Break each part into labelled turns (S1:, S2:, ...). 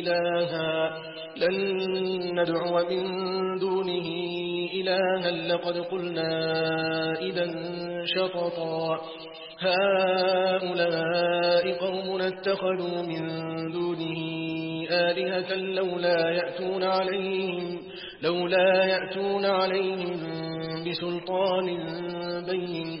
S1: إلها لن ندعو من دونه إلها. لقد قلنا إذا شططا. هؤلاء قوم اتخذوا من دونه آلهة لولا يأتون عليهم لولا يأتون عليهم بسلطان بين.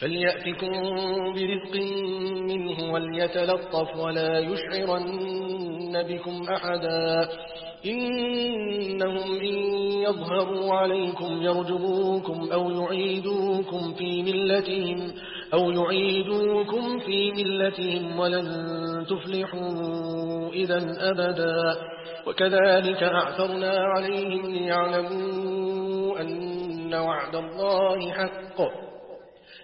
S1: فليأتكم برزق منه وليتلطف ولا يشعرن بكم أحدا. إنهم إن يظهروا عليكم يرجبوكم أو يعيدوكم في ملتهم أو يعيدوكم في ملتهم ولن تفلحوا إذا أبدا. وكذلك أعثرنا عليهم ليعلموا أن وعد الله حق.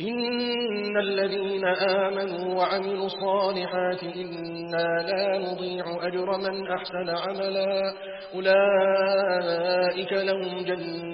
S1: إن الذين آمنوا وعملوا الصالحات إنا لا نضيع أجر من أحسن عملا أولئك لهم جنات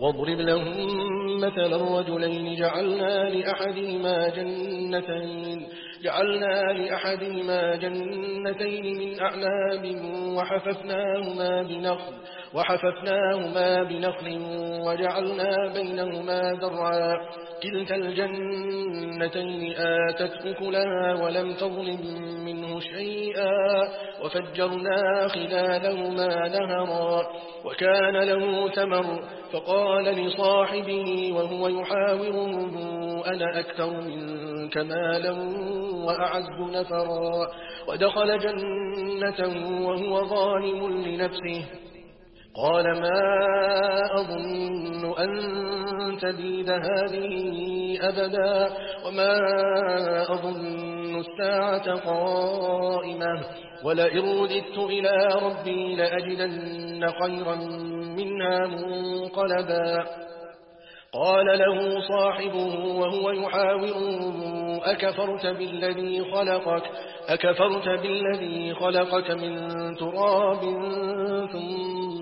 S1: واضرب لهم مثل الرجلين جعلنا لأحدهما جنتين جعلنا لأحدهما جنتين من أعناب وحففناهما بنخل وحففناهما بنخل وجعلنا بينهما ذرعا. كلتا الجنتين آتت أكلها ولم تظلم منه شيئا. وفجرنا خلالهما نهرا. وكان له ثمر فقال لصاحبه وهو يحاوره أنا أكثر منك مالا وأعز نفرا. ودخل جنته وهو ظالم لنفسه. قال ما أظن أن تبيد هذه أبدا وما أظن الساعة قائمة ولئن رددت إلى ربي لأجدن خيرا منها منقلبا. قال له صاحبه وهو يحاوره أكفرت بالذي خلقك؟ أكفرت بالذي خلقك من تراب ثم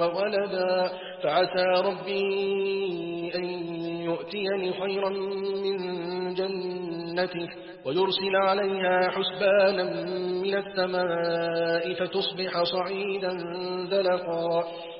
S1: وولدا فعسى ربي أن يؤتيني خيرا من جنته ويرسل عليها حسبانا من السماء فتصبح صعيدا زلقا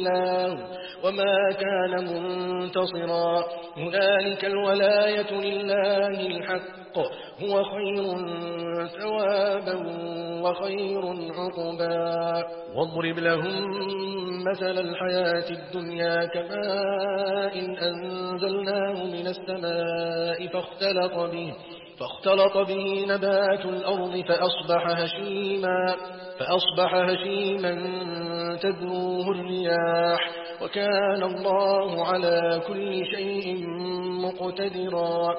S1: الله وما كان منتصرا. هنالك الولاية لله الحق. هو خير ثوابا وخير عقبا. واضرب لهم مثل الحياة الدنيا كماء إن أنزلناه من السماء فاختلط به. فاختلط به نبات الأرض فأصبح هشيما فأصبح هشيما تذروه الرياح وكان الله على كل شيء مقتدرا.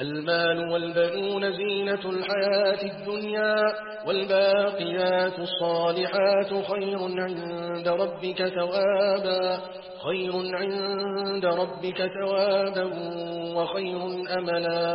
S1: المال والبنون زينة الحياة الدنيا والباقيات الصالحات خير عند ربك ثوابا خير عند ربك ثوابا وخير أملا.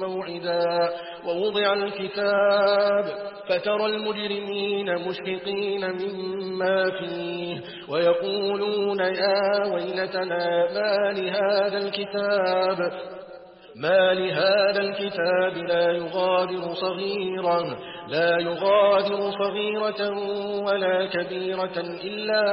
S1: موعدا ووضع الكتاب فترى المجرمين مشفقين مما فيه ويقولون يا ويلتنا ما لهذا الكتاب ما لهذا الكتاب لا يغادر صغيرا لا يغادر صغيرة ولا كبيرة إلا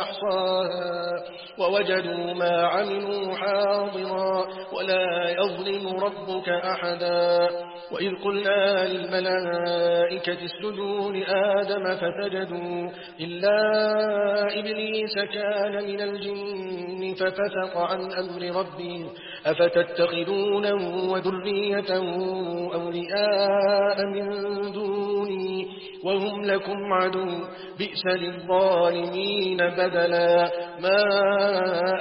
S1: أحصاها ووجدوا ما عملوا حاضرا ولا يظلم ربك أحدا. وإذ قلنا للملائكة اسجدوا لآدم فسجدوا إلا إبليس كان من الجن ففسق عن أمر ربه. أفتتخذونه وذريته أولياء من دوني وهم لكم عدو بئس للظالمين بدلا. ما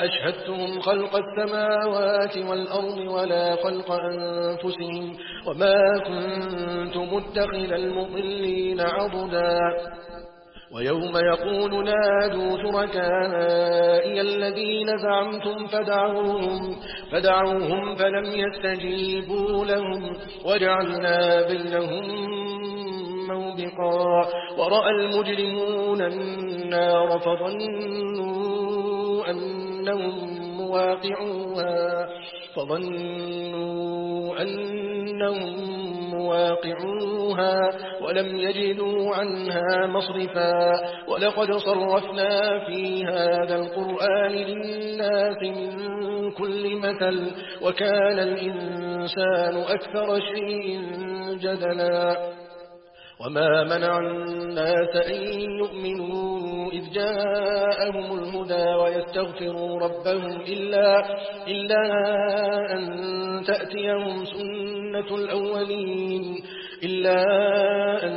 S1: أشهدتهم خلق السماوات والأرض ولا خلق أنفسهم وما كنت متخذ المضلين عضدا. ويوم يقول نادوا شركائي الذين زعمتم فدعوهم, فدعوهم فلم يستجيبوا لهم وجعلنا بينهم موبقا. ورأى المجرمون النار فظنوا أنهم مواقعوها فظنوا أنهم مواقعوها ولم يجدوا عنها مصرفا ولقد صرفنا في هذا القرآن للناس من كل مثل وكان الإنسان أكثر شيء جدلا وما منع الناس أن يؤمنوا إذ جاءهم الهدى ويستغفروا ربهم إلا, إلا أن تأتيهم سنة الأولين إلا أن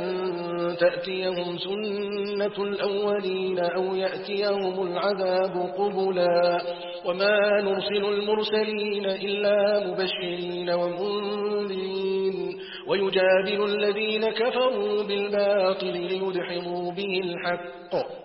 S1: تأتيهم سنة الأولين أو يأتيهم العذاب قبلا. وما نرسل المرسلين إلا مبشرين ومنذرين. ويجادل الذين كفروا بالباطل ليدحضوا به الحق.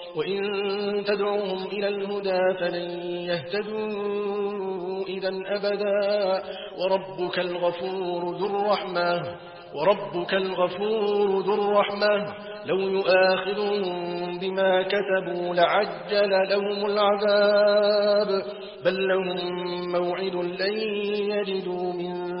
S1: وإن تدعوهم إلى الهدى فلن يهتدوا إذا أبدا. وربك الغفور ذو الرحمة وربك الغفور ذو الرحمة. لو يؤاخذهم بما كتبوا لعجل لهم العذاب بل لهم موعد لن يجدوا من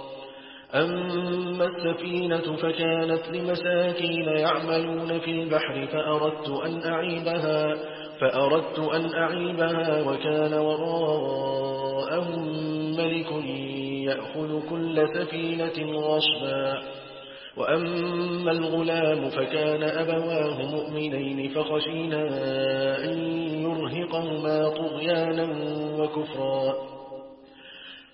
S1: أما السفينة فكانت لمساكين يعملون في البحر فأردت أن أعيبها فأردت أن أعيبها وكان وراءهم ملك يأخذ كل سفينة غصبا. وأما الغلام فكان أبواه مؤمنين فخشينا أن يرهقهما طغيانا وكفرا.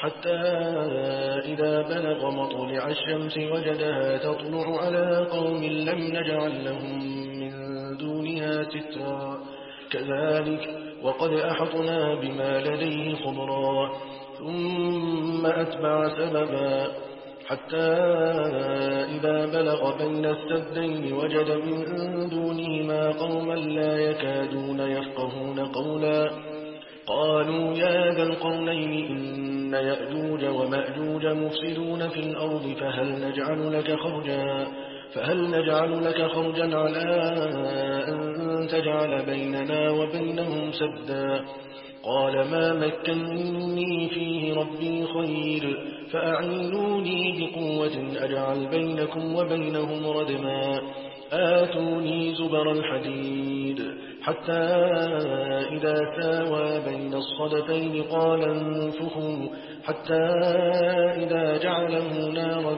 S1: حتى إذا بلغ مطلع الشمس وجدها تطلع على قوم لم نجعل لهم من دونها سترا. كذلك وقد أحطنا بما لديه خبرا ثم أتبع سببا. حتى إذا بلغ بين السدين وجد من دونهما قوما لا يكادون يفقهون قولا. قالوا يا ذا القرنين إن يأجوج ومأجوج مفسدون في الأرض فهل نجعل لك خرجا؟ فهل نجعل لك خرجا على أن تجعل بيننا وبينهم سدا؟ قال ما مكنني فيه ربي خير فأعينوني بقوة أجعل بينكم وبينهم ردما. آتوني زبر الحديد. حتى إذا ساوى بين الصدفين قال انفخوا. حتى إذا جعله نارا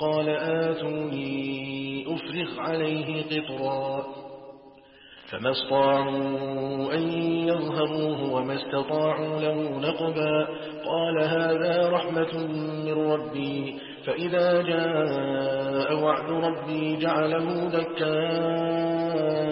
S1: قال آتوني أفرغ عليه قطرا. فما استطاعوا أن يظهروه وما استطاعوا له نقبا. قال هذا رحمة من ربي. فإذا جاء وعد ربي جعله ذكاء